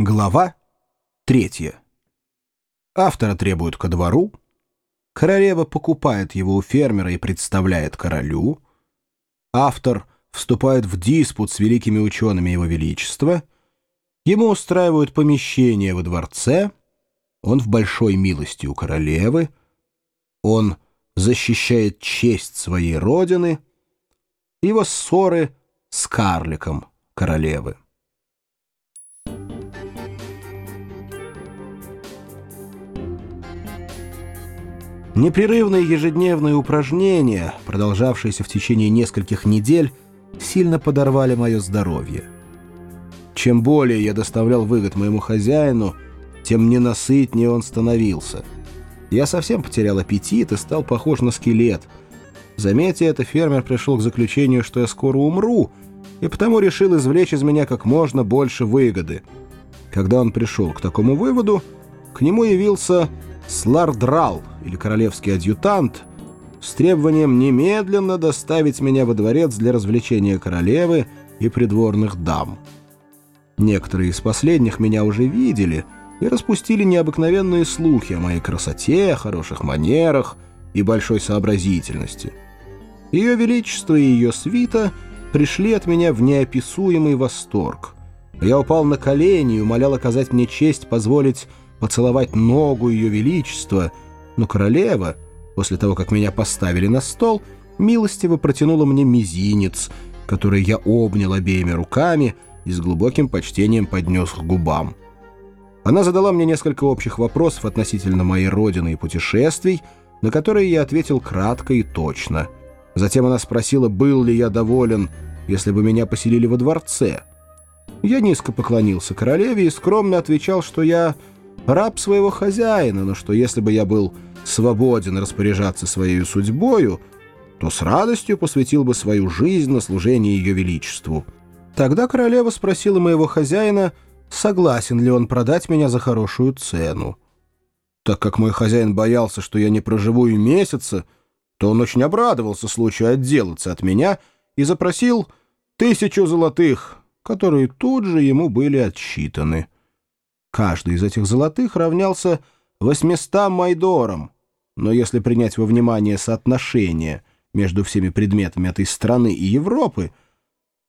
Глава третья. Автора требуют ко двору. Королева покупает его у фермера и представляет королю. Автор вступает в диспут с великими учеными его величества. Ему устраивают помещение во дворце. Он в большой милости у королевы. Он защищает честь своей родины. Его ссоры с карликом королевы. Непрерывные ежедневные упражнения, продолжавшиеся в течение нескольких недель, сильно подорвали мое здоровье. Чем более я доставлял выгод моему хозяину, тем ненасытнее он становился. Я совсем потерял аппетит и стал похож на скелет. Заметя это, фермер пришел к заключению, что я скоро умру, и потому решил извлечь из меня как можно больше выгоды. Когда он пришел к такому выводу, к нему явился Слардрал, или королевский адъютант, с требованием немедленно доставить меня во дворец для развлечения королевы и придворных дам. Некоторые из последних меня уже видели и распустили необыкновенные слухи о моей красоте, хороших манерах и большой сообразительности. Ее Величество и ее свита пришли от меня в неописуемый восторг. Я упал на колени и умолял оказать мне честь позволить поцеловать ногу Ее Величества, но королева, после того, как меня поставили на стол, милостиво протянула мне мизинец, который я обнял обеими руками и с глубоким почтением поднес к губам. Она задала мне несколько общих вопросов относительно моей родины и путешествий, на которые я ответил кратко и точно. Затем она спросила, был ли я доволен, если бы меня поселили во дворце. Я низко поклонился королеве и скромно отвечал, что я раб своего хозяина, но что если бы я был свободен распоряжаться своей судьбою, то с радостью посвятил бы свою жизнь на служение ее величеству. Тогда королева спросила моего хозяина, согласен ли он продать меня за хорошую цену. Так как мой хозяин боялся, что я не проживу и месяца, то он очень обрадовался случаю отделаться от меня и запросил тысячу золотых, которые тут же ему были отсчитаны. Каждый из этих золотых равнялся 800 майдорам, но если принять во внимание соотношение между всеми предметами этой страны и Европы,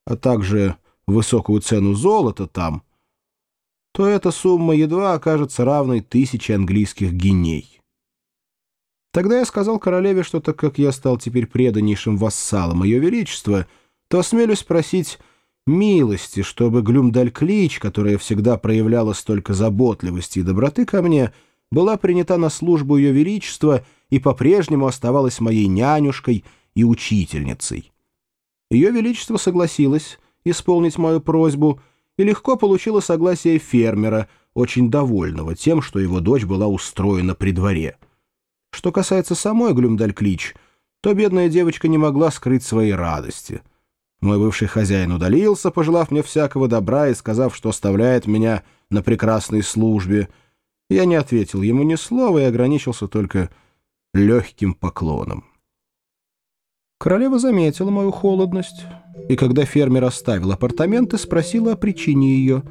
а также высокую цену золота там, то эта сумма едва окажется равной тысяче английских гиней. Тогда я сказал королеве, что так как я стал теперь преданнейшим вассалом Ее Величества, то осмелюсь просить милости, чтобы Глюмдаль-Клич, которая всегда проявляла столько заботливости и доброты ко мне, была принята на службу Ее Величества и по-прежнему оставалась моей нянюшкой и учительницей. Ее Величество согласилось исполнить мою просьбу и легко получила согласие фермера, очень довольного тем, что его дочь была устроена при дворе. Что касается самой Глюмдаль-Клич, то бедная девочка не могла скрыть своей радости — мой бывший хозяин удалился, пожелав мне всякого добра и сказав, что оставляет меня на прекрасной службе. Я не ответил ему ни слова и ограничился только легким поклоном. Королева заметила мою холодность, и когда фермер оставил апартаменты, спросила о причине ее.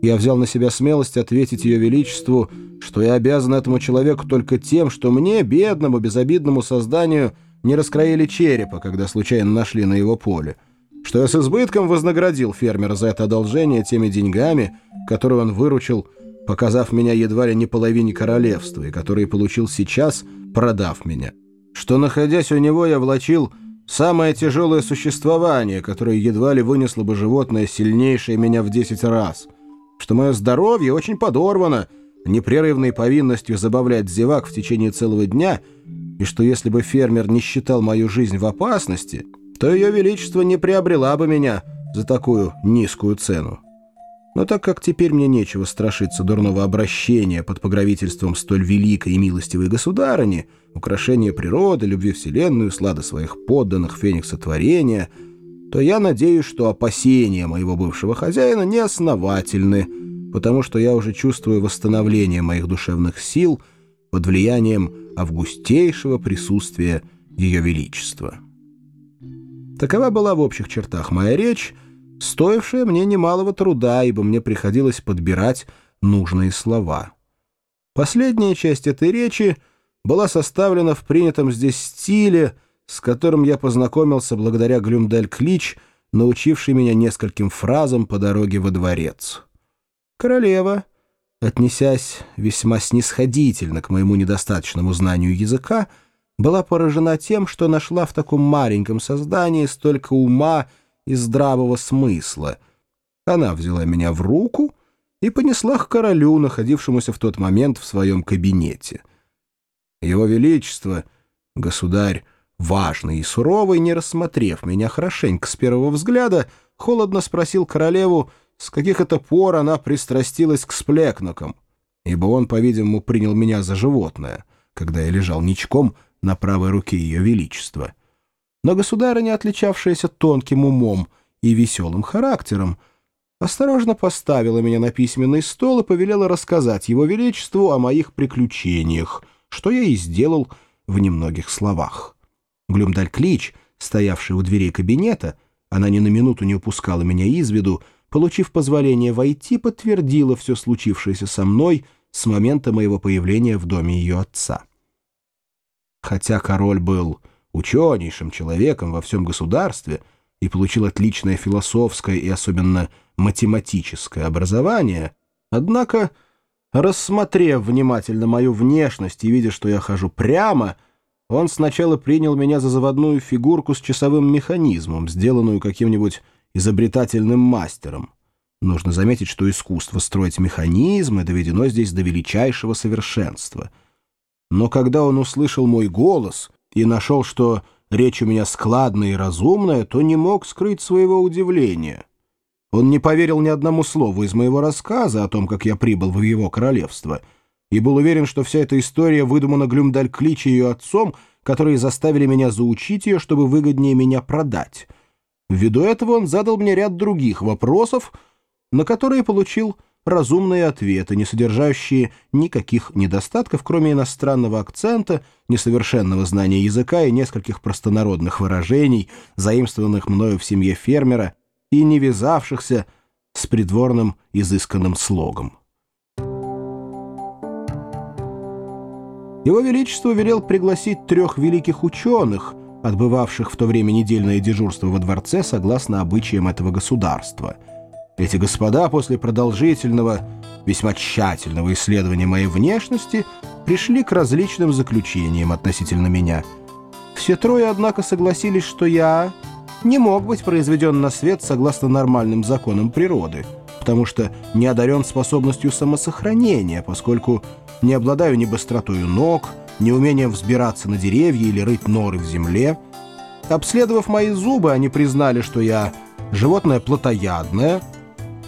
Я взял на себя смелость ответить ее величеству, что я обязан этому человеку только тем, что мне, бедному, безобидному созданию, не раскроили черепа, когда случайно нашли на его поле, что я с избытком вознаградил фермера за это одолжение теми деньгами, которые он выручил, показав меня едва ли не половине королевства, и которые получил сейчас, продав меня, что, находясь у него, я влачил самое тяжелое существование, которое едва ли вынесло бы животное, сильнейшее меня в десять раз, что мое здоровье очень подорвано, непрерывной повинностью забавлять зевак в течение целого дня — и что если бы фермер не считал мою жизнь в опасности, то ее величество не приобрела бы меня за такую низкую цену. Но так как теперь мне нечего страшиться дурного обращения под покровительством столь великой и милостивой государыни, украшения природы, любви вселенную, слада своих подданных, феникса творения, то я надеюсь, что опасения моего бывшего хозяина не основательны, потому что я уже чувствую восстановление моих душевных сил под влиянием августейшего присутствия Ее Величества. Такова была в общих чертах моя речь, стоившее мне немалого труда, ибо мне приходилось подбирать нужные слова. Последняя часть этой речи была составлена в принятом здесь стиле, с которым я познакомился благодаря Глюмдель-Клич, научивший меня нескольким фразам по дороге во дворец. Королева, отнесясь весьма снисходительно к моему недостаточному знанию языка, была поражена тем, что нашла в таком маленьком создании столько ума и здравого смысла. Она взяла меня в руку и понесла к королю, находившемуся в тот момент в своем кабинете. Его Величество, государь, важный и суровый, не рассмотрев меня хорошенько с первого взгляда, холодно спросил королеву, с каких это пор она пристрастилась к сплекнокам, ибо он, по-видимому, принял меня за животное, когда я лежал ничком на правой руке ее величества. Но государыня, отличавшаяся тонким умом и веселым характером, осторожно поставила меня на письменный стол и повелела рассказать его величеству о моих приключениях, что я и сделал в немногих словах. Глюмдаль-Клич, стоявший у дверей кабинета, она ни на минуту не упускала меня из виду, получив позволение войти, подтвердила все случившееся со мной с момента моего появления в доме ее отца. Хотя король был ученейшим человеком во всем государстве и получил отличное философское и особенно математическое образование, однако, рассмотрев внимательно мою внешность и видя, что я хожу прямо, он сначала принял меня за заводную фигурку с часовым механизмом, сделанную каким-нибудь изобретательным мастером. Нужно заметить, что искусство строить механизмы доведено здесь до величайшего совершенства. Но когда он услышал мой голос и нашел, что речь у меня складная и разумная, то не мог скрыть своего удивления. Он не поверил ни одному слову из моего рассказа о том, как я прибыл в его королевство, и был уверен, что вся эта история выдумана Глюмдаль-Клич и ее отцом, которые заставили меня заучить ее, чтобы выгоднее меня продать — Ввиду этого он задал мне ряд других вопросов, на которые получил разумные ответы, не содержащие никаких недостатков, кроме иностранного акцента, несовершенного знания языка и нескольких простонародных выражений, заимствованных мною в семье фермера и не вязавшихся с придворным изысканным слогом. Его Величество велел пригласить трех великих ученых — отбывавших в то время недельное дежурство во дворце согласно обычаям этого государства. Эти господа после продолжительного, весьма тщательного исследования моей внешности пришли к различным заключениям относительно меня. Все трое, однако, согласились, что я не мог быть произведен на свет согласно нормальным законам природы, потому что не одарен способностью самосохранения, поскольку не обладаю ни быстротою ног, неумением взбираться на деревья или рыть норы в земле. Обследовав мои зубы, они признали, что я животное плотоядное,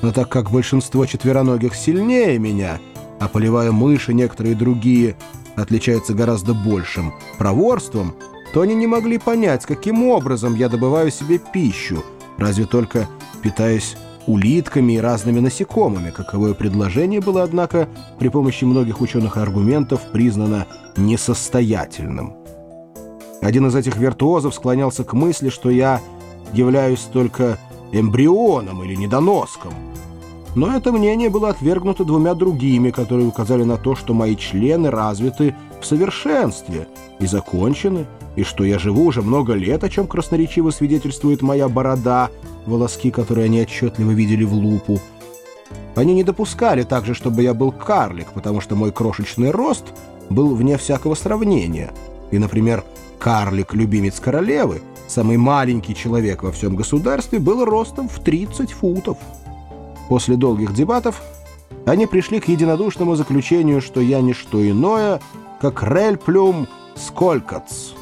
но так как большинство четвероногих сильнее меня, а поливая мыши некоторые другие отличаются гораздо большим проворством, то они не могли понять, каким образом я добываю себе пищу, разве только питаясь улитками и разными насекомыми, каковое предложение было, однако, при помощи многих ученых аргументов признано несостоятельным. Один из этих виртуозов склонялся к мысли, что я являюсь только эмбрионом или недоноском. Но это мнение было отвергнуто двумя другими, которые указали на то, что мои члены развиты в совершенстве и закончены, и что я живу уже много лет, о чем красноречиво свидетельствует моя борода, волоски, которые они отчетливо видели в лупу. Они не допускали также, чтобы я был карлик, потому что мой крошечный рост был вне всякого сравнения. И, например, карлик-любимец королевы, самый маленький человек во всем государстве, был ростом в 30 футов. После долгих дебатов они пришли к единодушному заключению, что я не что иное, как «рельплюм сколькац»,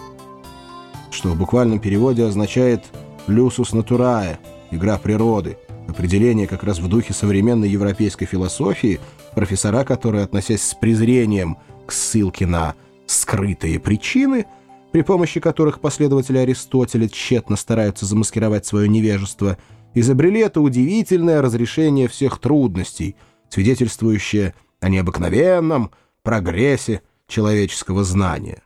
что в буквальном переводе означает «люсус натурае», игра природы, определение как раз в духе современной европейской философии, профессора которые, относясь с презрением к ссылке на «скрытые причины», при помощи которых последователи Аристотеля тщетно стараются замаскировать свое невежество, изобрели это удивительное разрешение всех трудностей, свидетельствующее о необыкновенном прогрессе человеческого знания.